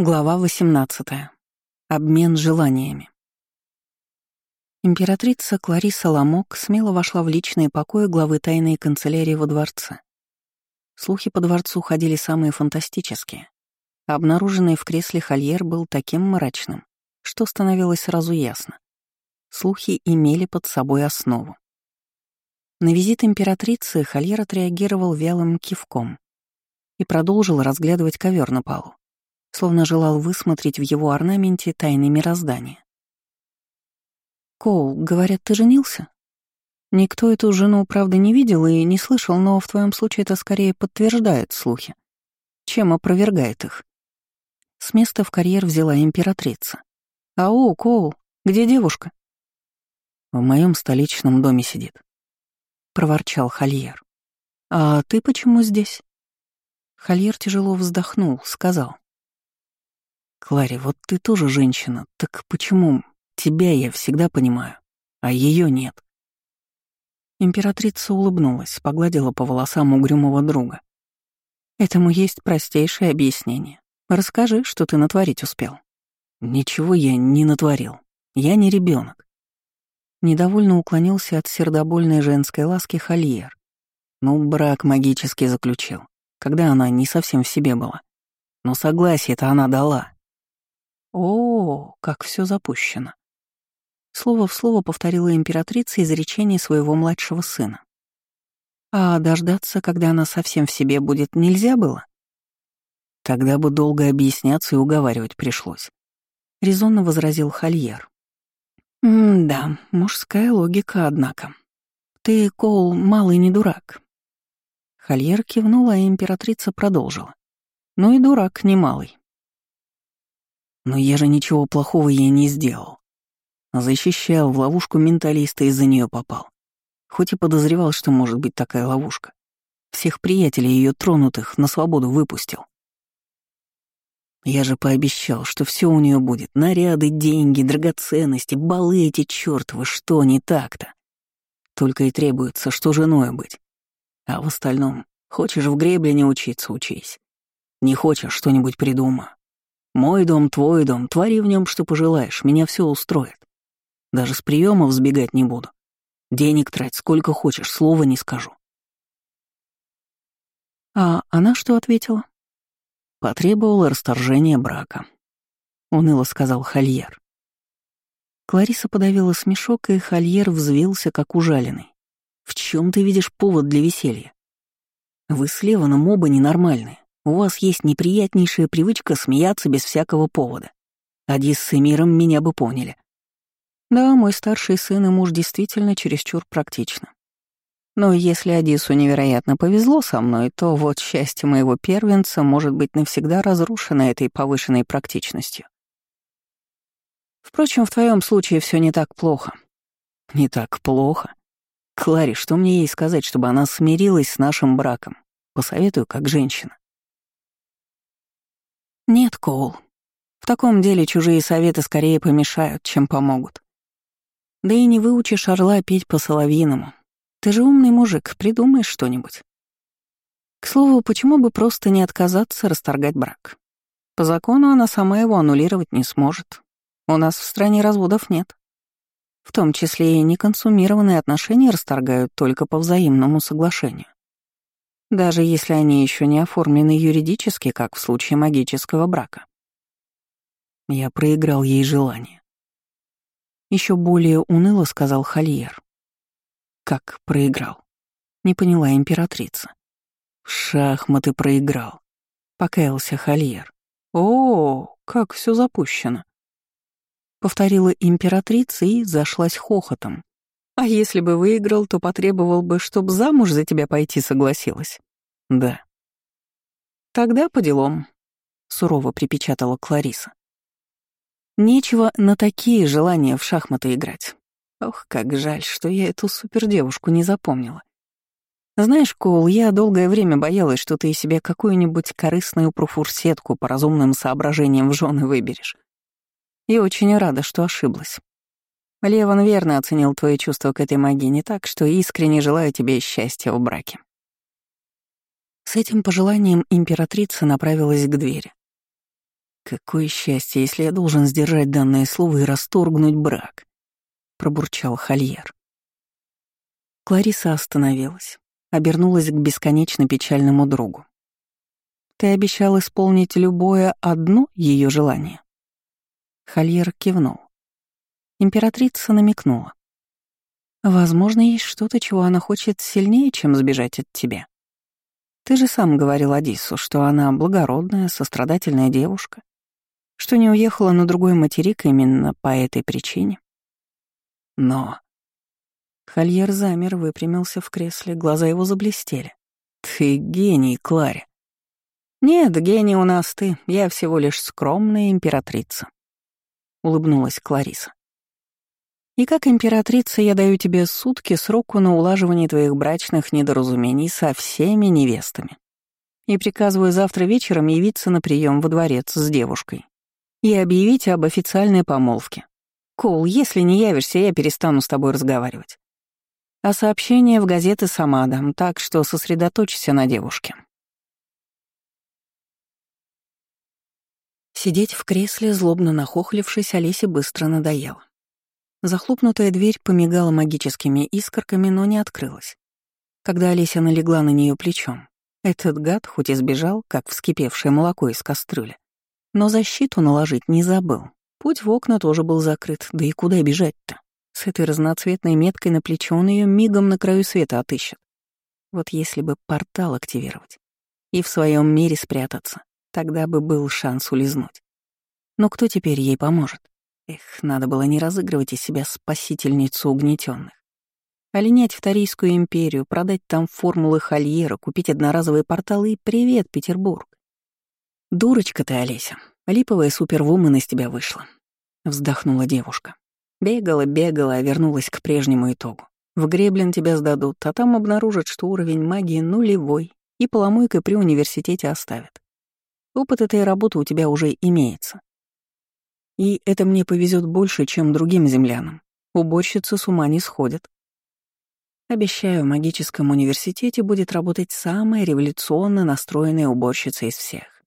Глава 18. Обмен желаниями. Императрица Клариса Ламок смело вошла в личные покои главы тайной канцелярии во дворце. Слухи по дворцу ходили самые фантастические. обнаруженный в кресле Хольер был таким мрачным, что становилось сразу ясно. Слухи имели под собой основу. На визит императрицы Хольер отреагировал вялым кивком и продолжил разглядывать ковер на полу словно желал высмотреть в его орнаменте тайны мироздания. «Коул, говорят, ты женился?» «Никто эту жену, правда, не видел и не слышал, но в твоем случае это скорее подтверждает слухи, чем опровергает их». С места в карьер взяла императрица. «Ау, Коул, где девушка?» «В моем столичном доме сидит», — проворчал Хольер. «А ты почему здесь?» Хольер тяжело вздохнул, сказал. Клари, вот ты тоже женщина, так почему тебя я всегда понимаю, а ее нет? Императрица улыбнулась, погладила по волосам угрюмого друга. Этому есть простейшее объяснение. Расскажи, что ты натворить успел. Ничего я не натворил. Я не ребенок. Недовольно уклонился от сердобольной женской ласки Хольер. Ну, брак магически заключил, когда она не совсем в себе была. Но согласие-то она дала. О, как все запущено. Слово в слово повторила императрица изречение своего младшего сына. А дождаться, когда она совсем в себе будет, нельзя было? Тогда бы долго объясняться и уговаривать пришлось. Резонно возразил Хольер. «Да, мужская логика, однако. Ты, Коул, малый не дурак». Хольер кивнула, а императрица продолжила. «Ну и дурак не малый. Но я же ничего плохого ей не сделал. Защищал, в ловушку менталиста из-за нее попал. Хоть и подозревал, что может быть такая ловушка. Всех приятелей ее тронутых на свободу выпустил. Я же пообещал, что все у нее будет. Наряды, деньги, драгоценности, балы эти чертовы, что не так-то. Только и требуется, что женой быть. А в остальном, хочешь в гребле не учиться, учись. Не хочешь, что-нибудь придумаю. Мой дом, твой дом, твори в нем, что пожелаешь, меня все устроит. Даже с приемов сбегать не буду. Денег трать сколько хочешь, слова не скажу. А она что ответила? Потребовала расторжения брака. Уныло сказал Хольер. Клариса подавила смешок, и Хольер взвился, как ужаленный. «В чем ты видишь повод для веселья? Вы с Леваном оба ненормальные. У вас есть неприятнейшая привычка смеяться без всякого повода. Адис с Эмиром меня бы поняли. Да, мой старший сын и муж действительно чересчур практичны. Но если Адису невероятно повезло со мной, то вот счастье моего первенца может быть навсегда разрушено этой повышенной практичностью. Впрочем, в твоем случае все не так плохо. Не так плохо. Клари, что мне ей сказать, чтобы она смирилась с нашим браком? Посоветую, как женщина. Нет, Коул. В таком деле чужие советы скорее помешают, чем помогут. Да и не выучишь орла петь по-соловьиному. Ты же умный мужик, придумаешь что-нибудь. К слову, почему бы просто не отказаться расторгать брак? По закону она сама его аннулировать не сможет. У нас в стране разводов нет. В том числе и неконсумированные отношения расторгают только по взаимному соглашению даже если они еще не оформлены юридически, как в случае магического брака. Я проиграл ей желание. Еще более уныло сказал Хольер. Как проиграл? Не поняла императрица. Шахматы проиграл. Покаялся Хольер. О, как все запущено. Повторила императрица и зашлась хохотом, а если бы выиграл, то потребовал бы, чтоб замуж за тебя пойти согласилась. Да. Тогда по делам, сурово припечатала Клариса. Нечего на такие желания в шахматы играть. Ох, как жаль, что я эту супердевушку не запомнила. Знаешь, Коул, я долгое время боялась, что ты себе какую-нибудь корыстную профурсетку по разумным соображениям в жены выберешь. И очень рада, что ошиблась. Леван верно оценил твои чувства к этой магине, так что искренне желаю тебе счастья в браке». С этим пожеланием императрица направилась к двери. Какое счастье, если я должен сдержать данное слово и расторгнуть брак, пробурчал Хольер. Клариса остановилась, обернулась к бесконечно печальному другу. Ты обещал исполнить любое одно ее желание. Хольер кивнул. Императрица намекнула. Возможно, есть что-то, чего она хочет сильнее, чем сбежать от тебя. Ты же сам говорил Адису, что она благородная, сострадательная девушка, что не уехала на другой материк именно по этой причине. Но... Хольер замер, выпрямился в кресле, глаза его заблестели. «Ты гений, Клари!» «Нет, гений у нас ты, я всего лишь скромная императрица», — улыбнулась Клариса. И как императрица я даю тебе сутки сроку на улаживание твоих брачных недоразумений со всеми невестами. И приказываю завтра вечером явиться на прием во дворец с девушкой и объявить об официальной помолвке. Кол, если не явишься, я перестану с тобой разговаривать. А сообщение в газеты сама дам, так что сосредоточься на девушке. Сидеть в кресле, злобно нахохлившись, Олесе быстро надоело. Захлопнутая дверь помигала магическими искорками, но не открылась. Когда Олеся налегла на нее плечом, этот гад хоть и сбежал, как вскипевшее молоко из кастрюли, но защиту наложить не забыл. Путь в окна тоже был закрыт, да и куда бежать-то? С этой разноцветной меткой на плечо он ее мигом на краю света отыщет. Вот если бы портал активировать и в своем мире спрятаться, тогда бы был шанс улизнуть. Но кто теперь ей поможет? Эх, надо было не разыгрывать из себя спасительницу угнетенных. А в Тарийскую империю, продать там формулы Хольера, купить одноразовые порталы и привет, Петербург. Дурочка ты, Олеся. Липовая супервумен из тебя вышла. Вздохнула девушка. Бегала, бегала, а вернулась к прежнему итогу. В греблен тебя сдадут, а там обнаружат, что уровень магии нулевой, и поломойкой при университете оставят. Опыт этой работы у тебя уже имеется. И это мне повезет больше, чем другим землянам. Уборщицы с ума не сходят. Обещаю, в магическом университете будет работать самая революционно настроенная уборщица из всех.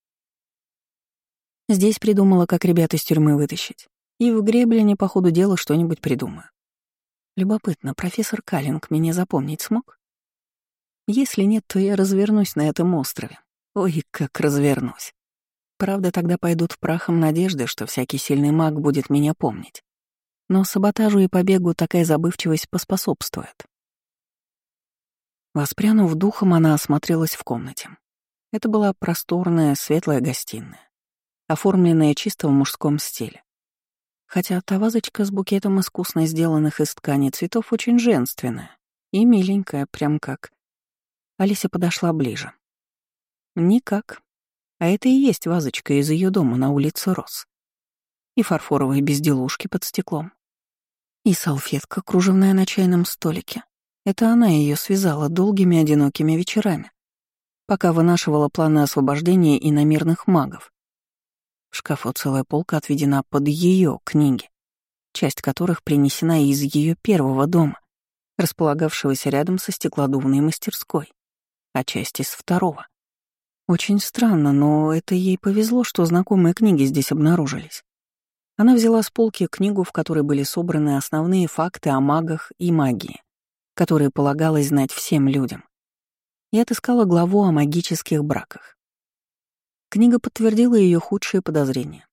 Здесь придумала, как ребят из тюрьмы вытащить. И в Греблине по ходу дела что-нибудь придумаю. Любопытно, профессор Каллинг меня запомнить смог? Если нет, то я развернусь на этом острове. Ой, как развернусь. Правда, тогда пойдут прахом надежды, что всякий сильный маг будет меня помнить. Но саботажу и побегу такая забывчивость поспособствует. Воспрянув духом, она осмотрелась в комнате. Это была просторная, светлая гостиная, оформленная чисто в мужском стиле. Хотя та вазочка с букетом искусно сделанных из ткани цветов очень женственная и миленькая, прям как... Алиса подошла ближе. Никак, а это и есть вазочка из ее дома на улице Рос. И фарфоровые безделушки под стеклом. И салфетка, кружевная на чайном столике. Это она ее связала долгими одинокими вечерами, пока вынашивала планы освобождения иномерных магов. В шкафу целая полка отведена под ее книги, часть которых принесена из ее первого дома, располагавшегося рядом со стеклодувной мастерской, а часть из второго. Очень странно, но это ей повезло, что знакомые книги здесь обнаружились. Она взяла с полки книгу, в которой были собраны основные факты о магах и магии, которые полагалось знать всем людям, и отыскала главу о магических браках. Книга подтвердила ее худшие подозрения.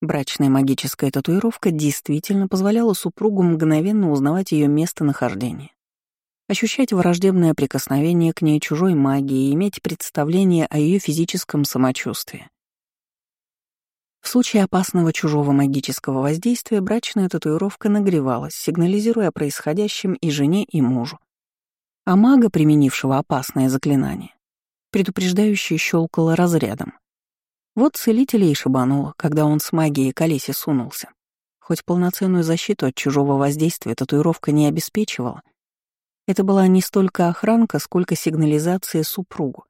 Брачная магическая татуировка действительно позволяла супругу мгновенно узнавать ее местонахождение ощущать враждебное прикосновение к ней чужой магии и иметь представление о ее физическом самочувствии. В случае опасного чужого магического воздействия брачная татуировка нагревалась, сигнализируя о происходящем и жене, и мужу. А мага, применившего опасное заклинание, предупреждающе щелкала разрядом. Вот целителя и шибануло, когда он с магией колесе сунулся. Хоть полноценную защиту от чужого воздействия татуировка не обеспечивала — это была не столько охранка, сколько сигнализация супругу,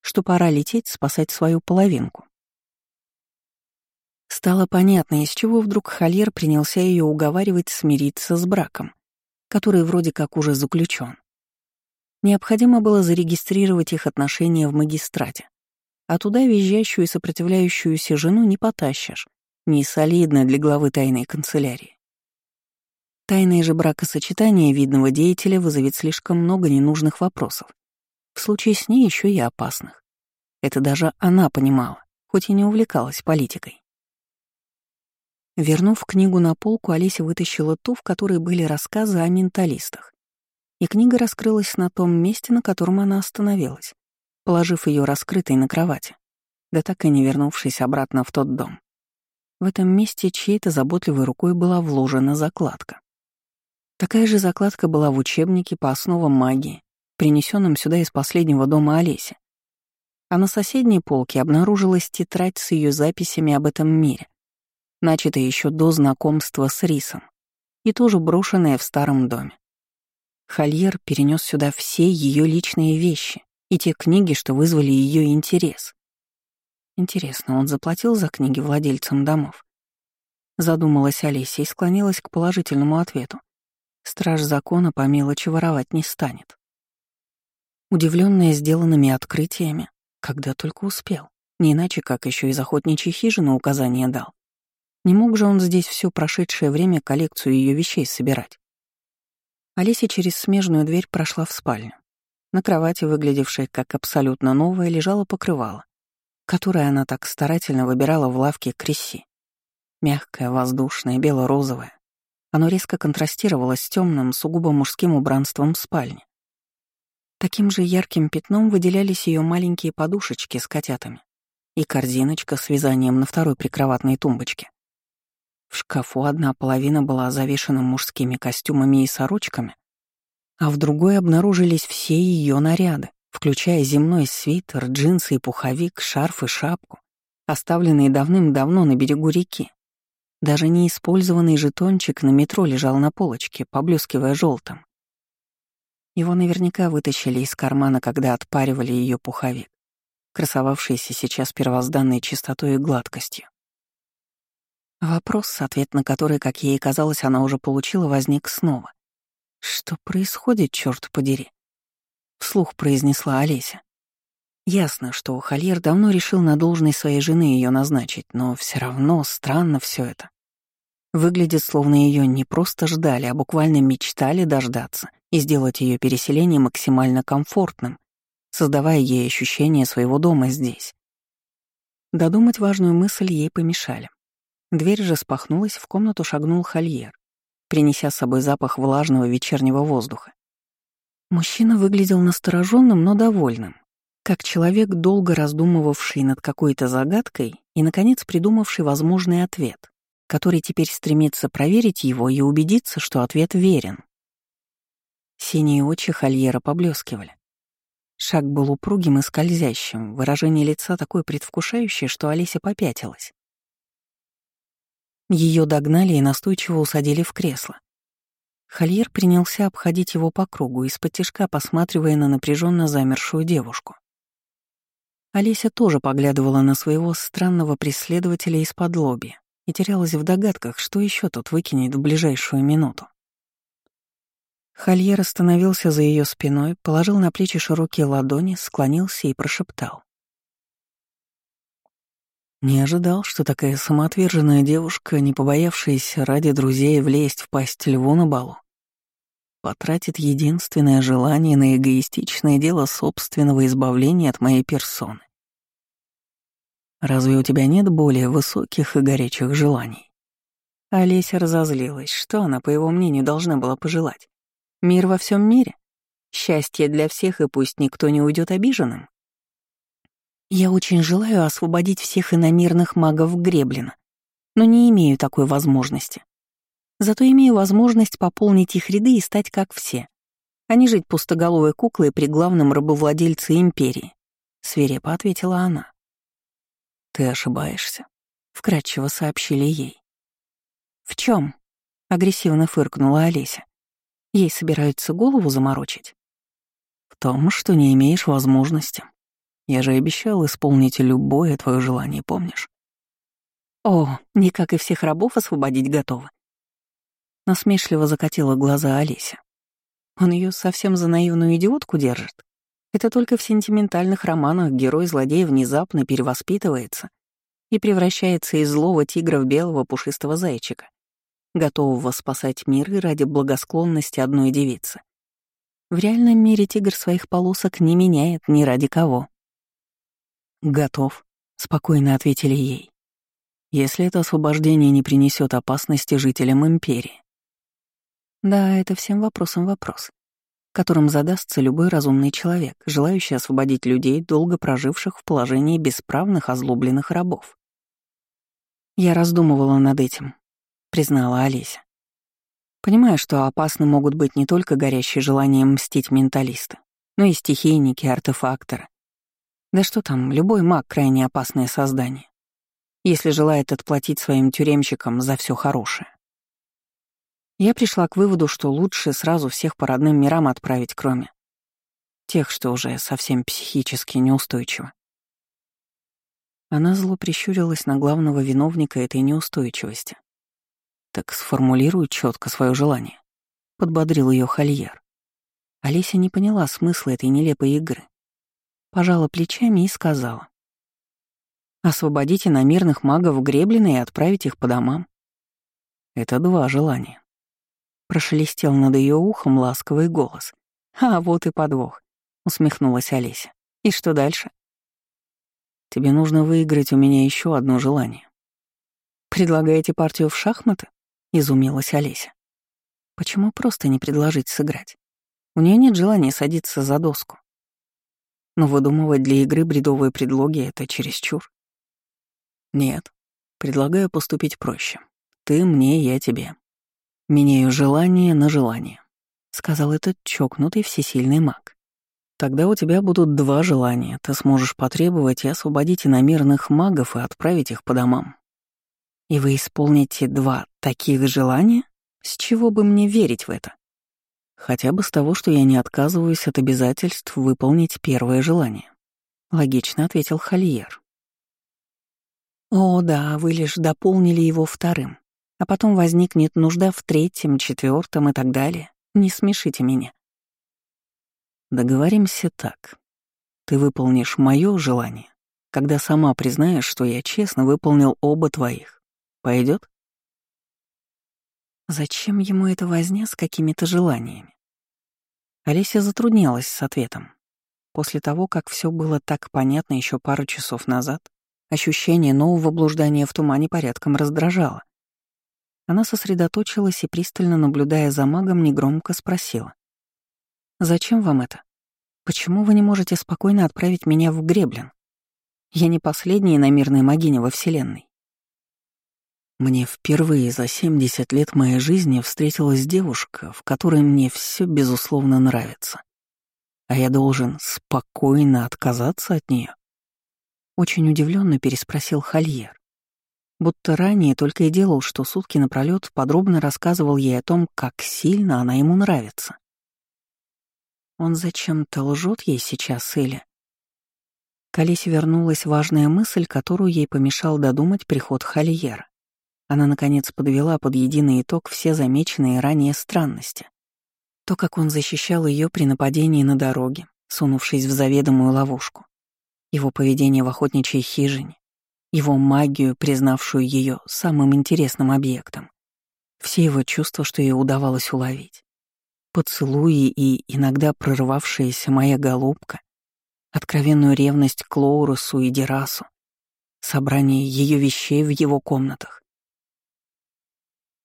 что пора лететь спасать свою половинку. Стало понятно, из чего вдруг Хольер принялся ее уговаривать смириться с браком, который вроде как уже заключен. Необходимо было зарегистрировать их отношения в магистрате, а туда визжащую и сопротивляющуюся жену не потащишь. Не солидно для главы тайной канцелярии. Тайное же бракосочетание видного деятеля вызовет слишком много ненужных вопросов. В случае с ней еще и опасных. Это даже она понимала, хоть и не увлекалась политикой. Вернув книгу на полку, Олеся вытащила ту, в которой были рассказы о менталистах. И книга раскрылась на том месте, на котором она остановилась, положив ее раскрытой на кровати, да так и не вернувшись обратно в тот дом. В этом месте чьей-то заботливой рукой была вложена закладка. Такая же закладка была в учебнике по основам магии, принесенном сюда из последнего дома Олеси. А на соседней полке обнаружилась тетрадь с ее записями об этом мире, начатая еще до знакомства с Рисом и тоже брошенная в старом доме. Хольер перенес сюда все ее личные вещи и те книги, что вызвали ее интерес. Интересно, он заплатил за книги владельцам домов? Задумалась Олеся и склонилась к положительному ответу. Страж закона по мелочи воровать не станет. Удивленная сделанными открытиями, когда только успел, не иначе, как еще из охотничьей хижины указания дал. Не мог же он здесь все прошедшее время коллекцию ее вещей собирать. Олеся через смежную дверь прошла в спальню. На кровати, выглядевшей как абсолютно новая, лежало покрывало, которое она так старательно выбирала в лавке Кресси. Мягкое, воздушное, бело-розовое. Оно резко контрастировало с темным, сугубо мужским убранством спальни. Таким же ярким пятном выделялись ее маленькие подушечки с котятами и корзиночка с вязанием на второй прикроватной тумбочке. В шкафу одна половина была завешена мужскими костюмами и сорочками, а в другой обнаружились все ее наряды, включая земной свитер, джинсы и пуховик, шарф и шапку, оставленные давным-давно на берегу реки. Даже неиспользованный жетончик на метро лежал на полочке, поблескивая желтым. Его наверняка вытащили из кармана, когда отпаривали ее пуховик, красовавшийся сейчас первозданной чистотой и гладкостью. Вопрос, ответ на который, как ей казалось, она уже получила, возник снова. «Что происходит, черт подери?» — вслух произнесла Олеся. Ясно, что Хольер давно решил на должность своей жены ее назначить, но все равно странно все это. Выглядит, словно ее не просто ждали, а буквально мечтали дождаться и сделать ее переселение максимально комфортным, создавая ей ощущение своего дома здесь. Додумать важную мысль ей помешали. Дверь же спахнулась, в комнату шагнул Хольер, принеся с собой запах влажного вечернего воздуха. Мужчина выглядел настороженным, но довольным как человек, долго раздумывавший над какой-то загадкой и, наконец, придумавший возможный ответ, который теперь стремится проверить его и убедиться, что ответ верен. Синие очи Хольера поблескивали. Шаг был упругим и скользящим, выражение лица такое предвкушающее, что Олеся попятилась. Ее догнали и настойчиво усадили в кресло. Хольер принялся обходить его по кругу, из-под тяжка посматривая на напряженно замершую девушку. Олеся тоже поглядывала на своего странного преследователя из-под лоби и терялась в догадках, что еще тут выкинет в ближайшую минуту. Хольер остановился за ее спиной, положил на плечи широкие ладони, склонился и прошептал. Не ожидал, что такая самоотверженная девушка, не побоявшаяся ради друзей влезть в пасть льву на балу, потратит единственное желание на эгоистичное дело собственного избавления от моей персоны. Разве у тебя нет более высоких и горячих желаний? Олеся разозлилась, что она, по его мнению, должна была пожелать. Мир во всем мире? Счастье для всех, и пусть никто не уйдет обиженным? Я очень желаю освободить всех иномирных магов Греблина, но не имею такой возможности. Зато имею возможность пополнить их ряды и стать как все, а не жить пустоголовой куклой при главном рабовладельце империи», — свирепо ответила она. «Ты ошибаешься», — вкратчиво сообщили ей. «В чем? агрессивно фыркнула Олеся. «Ей собираются голову заморочить?» «В том, что не имеешь возможности. Я же обещал исполнить любое твое желание, помнишь?» «О, не как и всех рабов освободить готова. Насмешливо закатила глаза Олеся. Он ее совсем за наивную идиотку держит? Это только в сентиментальных романах герой-злодей внезапно перевоспитывается и превращается из злого тигра в белого пушистого зайчика, готового спасать мир и ради благосклонности одной девицы. В реальном мире тигр своих полосок не меняет ни ради кого. «Готов», — спокойно ответили ей. «Если это освобождение не принесет опасности жителям Империи». Да, это всем вопросом вопрос, которым задастся любой разумный человек, желающий освободить людей, долго проживших в положении бесправных озлобленных рабов. Я раздумывала над этим, признала Олеся. Понимая, что опасны могут быть не только горящие желанием мстить менталисты, но и стихийники, артефакторы. Да что там, любой маг — крайне опасное создание, если желает отплатить своим тюремщикам за все хорошее. Я пришла к выводу, что лучше сразу всех по родным мирам отправить, кроме тех, что уже совсем психически неустойчивы. Она зло прищурилась на главного виновника этой неустойчивости. Так сформулируй четко свое желание. Подбодрил ее Хольер. Олеся не поняла смысла этой нелепой игры. Пожала плечами и сказала. «Освободите намирных магов Греблина и отправить их по домам». Это два желания. Прошелестел над ее ухом ласковый голос. «А вот и подвох», — усмехнулась Олеся. «И что дальше?» «Тебе нужно выиграть у меня еще одно желание». «Предлагаете партию в шахматы?» — изумилась Олеся. «Почему просто не предложить сыграть? У нее нет желания садиться за доску. Но выдумывать для игры бредовые предлоги — это чересчур. Нет, предлагаю поступить проще. Ты мне, я тебе. Меняю желание на желание, — сказал этот чокнутый всесильный маг. Тогда у тебя будут два желания. Ты сможешь потребовать и освободить иномерных магов и отправить их по домам. И вы исполните два таких желания? С чего бы мне верить в это? Хотя бы с того, что я не отказываюсь от обязательств выполнить первое желание. Логично ответил Хольер. О, да, вы лишь дополнили его вторым. А потом возникнет нужда в третьем, четвертом и так далее. Не смешите меня. Договоримся так. Ты выполнишь мое желание, когда сама признаешь, что я честно выполнил оба твоих. Пойдет? Зачем ему эта возня с какими-то желаниями? Олеся затруднялась с ответом. После того, как все было так понятно еще пару часов назад, ощущение нового блуждания в тумане порядком раздражало. Она сосредоточилась и, пристально наблюдая за магом, негромко спросила. «Зачем вам это? Почему вы не можете спокойно отправить меня в Греблин? Я не последняя иномирная магиня во Вселенной. Мне впервые за 70 лет моей жизни встретилась девушка, в которой мне все безусловно нравится. А я должен спокойно отказаться от нее. Очень удивленно переспросил Хольер. Будто ранее только и делал, что сутки напролет подробно рассказывал ей о том, как сильно она ему нравится. Он зачем-то лжет ей сейчас или... К Олесе вернулась важная мысль, которую ей помешал додумать приход Хольера. Она, наконец, подвела под единый итог все замеченные ранее странности. То, как он защищал ее при нападении на дороге, сунувшись в заведомую ловушку. Его поведение в охотничьей хижине. Его магию, признавшую ее самым интересным объектом. Все его чувства, что ей удавалось уловить. Поцелуи и иногда прорывавшаяся моя голубка. Откровенную ревность к Лоурусу и Дерасу. Собрание ее вещей в его комнатах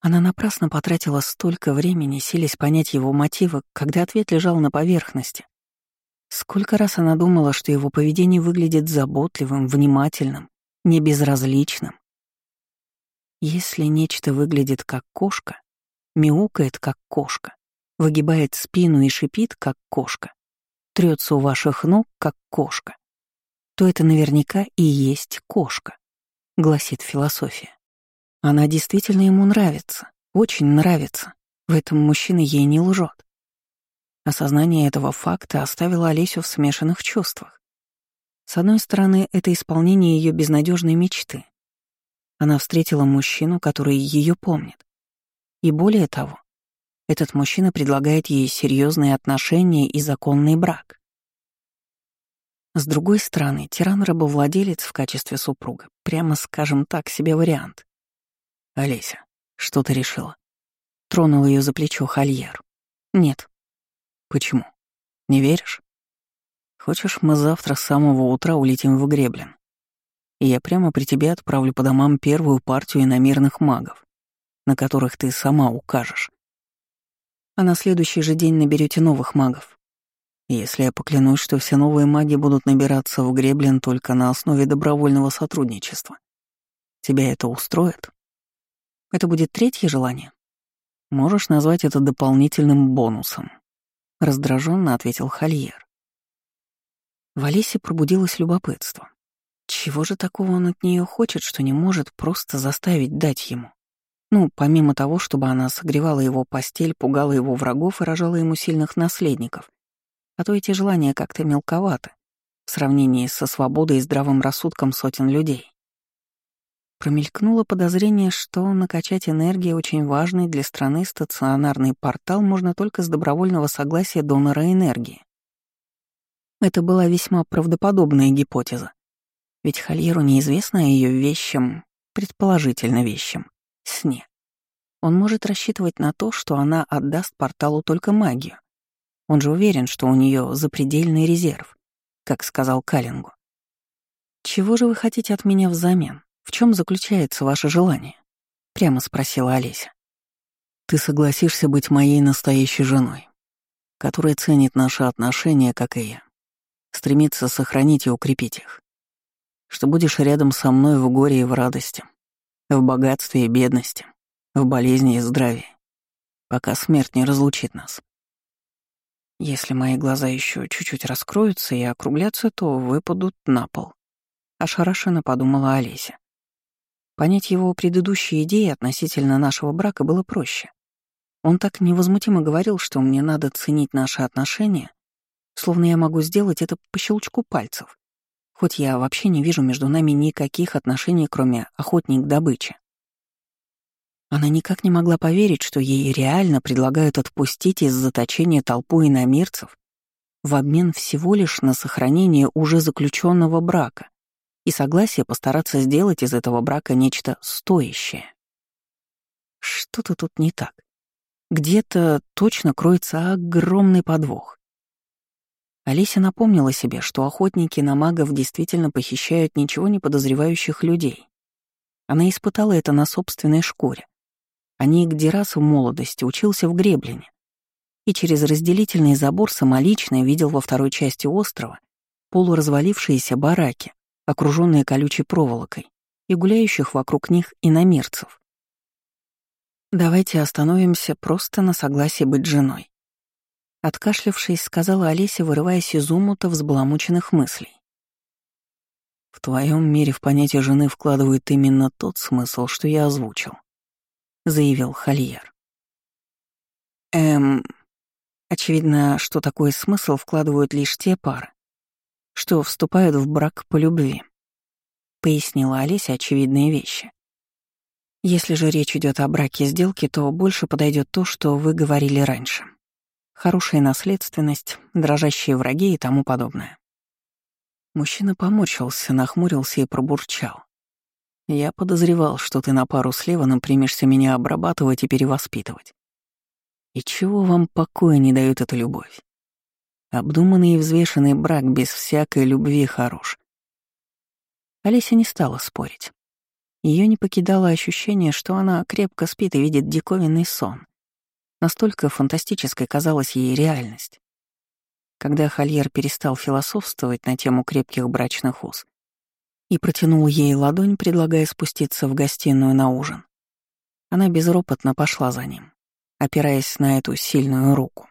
она напрасно потратила столько времени, силясь понять его мотивы, когда ответ лежал на поверхности. Сколько раз она думала, что его поведение выглядит заботливым, внимательным, небезразличным. Если нечто выглядит как кошка, мяукает как кошка, выгибает спину и шипит как кошка, трется у ваших ног как кошка, то это наверняка и есть кошка, гласит философия. Она действительно ему нравится, очень нравится. В этом мужчина ей не лжет. Осознание этого факта оставило Олесю в смешанных чувствах. С одной стороны, это исполнение ее безнадежной мечты. Она встретила мужчину, который ее помнит. И более того, этот мужчина предлагает ей серьезные отношения и законный брак. С другой стороны, тиран-рабовладелец в качестве супруга, прямо скажем так, себе вариант. «Олеся, что ты решила?» Тронул ее за плечо Хольер. «Нет». «Почему? Не веришь?» «Хочешь, мы завтра с самого утра улетим в Греблин, и я прямо при тебе отправлю по домам первую партию иномерных магов, на которых ты сама укажешь. А на следующий же день наберете новых магов. Если я поклянусь, что все новые маги будут набираться в Греблин только на основе добровольного сотрудничества, тебя это устроит? Это будет третье желание? Можешь назвать это дополнительным бонусом. Раздраженно ответил Хольер. В Алисе пробудилось любопытство. Чего же такого он от нее хочет, что не может просто заставить дать ему? Ну, помимо того, чтобы она согревала его постель, пугала его врагов и рожала ему сильных наследников. А то эти желания как-то мелковаты в сравнении со свободой и здравым рассудком сотен людей. Промелькнуло подозрение, что накачать энергией очень важный для страны стационарный портал можно только с добровольного согласия донора энергии. Это была весьма правдоподобная гипотеза. Ведь Хольеру неизвестно о ее вещам, предположительно вещам, сне. Он может рассчитывать на то, что она отдаст порталу только магию. Он же уверен, что у нее запредельный резерв, как сказал Каллингу. «Чего же вы хотите от меня взамен? В чем заключается ваше желание?» — прямо спросила Олеся. «Ты согласишься быть моей настоящей женой, которая ценит наши отношения, как и я, стремится сохранить и укрепить их что будешь рядом со мной в горе и в радости, в богатстве и бедности, в болезни и здравии, пока смерть не разлучит нас. Если мои глаза еще чуть-чуть раскроются и округлятся, то выпадут на пол. Ошарашенно подумала Олеся. Понять его предыдущие идеи относительно нашего брака было проще. Он так невозмутимо говорил, что мне надо ценить наши отношения, словно я могу сделать это по щелчку пальцев хоть я вообще не вижу между нами никаких отношений, кроме охотник-добычи. Она никак не могла поверить, что ей реально предлагают отпустить из заточения толпу иномирцев в обмен всего лишь на сохранение уже заключенного брака и согласие постараться сделать из этого брака нечто стоящее. Что-то тут не так. Где-то точно кроется огромный подвох. Олеся напомнила себе, что охотники на магов действительно похищают ничего не подозревающих людей. Она испытала это на собственной шкуре. А Ник Дерас в молодости учился в Греблине и через разделительный забор самолично видел во второй части острова полуразвалившиеся бараки, окруженные колючей проволокой, и гуляющих вокруг них иномирцев. Давайте остановимся просто на согласии быть женой. Откашлявшись, сказала Олеся, вырываясь из умута взбаламученных мыслей. «В твоем мире в понятие жены вкладывают именно тот смысл, что я озвучил», — заявил Хольер. «Эм...» Очевидно, что такой смысл вкладывают лишь те пары, что вступают в брак по любви, пояснила Олеся очевидные вещи. Если же речь идет о браке сделки, то больше подойдет то, что вы говорили раньше хорошая наследственность, дрожащие враги и тому подобное. Мужчина поморщился, нахмурился и пробурчал. «Я подозревал, что ты на пару с Леваном примешься меня обрабатывать и перевоспитывать. И чего вам покоя не дает эта любовь? Обдуманный и взвешенный брак без всякой любви хорош». Олеся не стала спорить. Ее не покидало ощущение, что она крепко спит и видит диковинный сон, Настолько фантастической казалась ей реальность. Когда Хольер перестал философствовать на тему крепких брачных уз и протянул ей ладонь, предлагая спуститься в гостиную на ужин, она безропотно пошла за ним, опираясь на эту сильную руку.